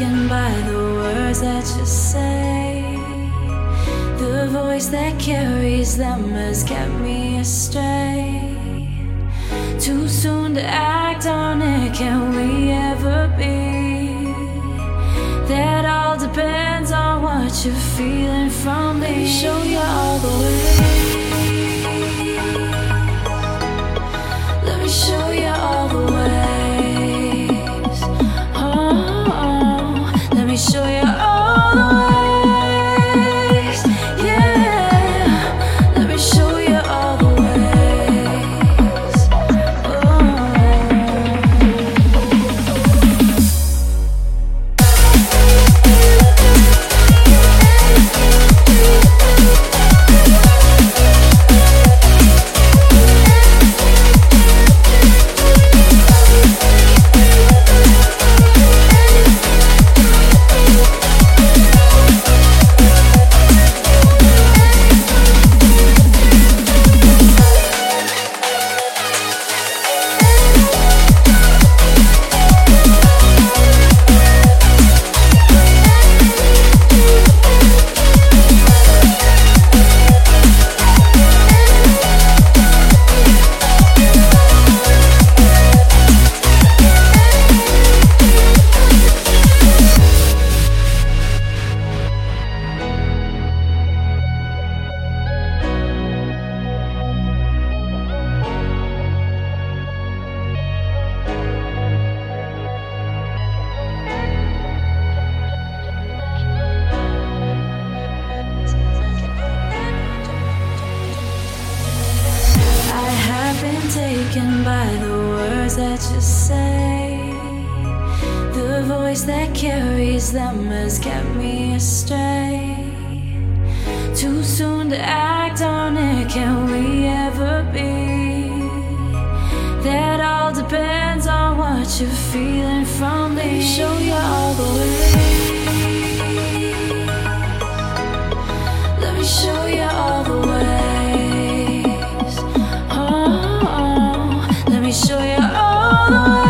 taken by the words that you say. The voice that carries them has kept me astray. Too soon to act on it, can we ever be? That all depends on what you're feeling from me. Me show you all the way. Let me show taken by the words that you say. The voice that carries them has kept me astray. Too soon to act on it, can we ever be? That all depends on what you're feeling from me. Show away.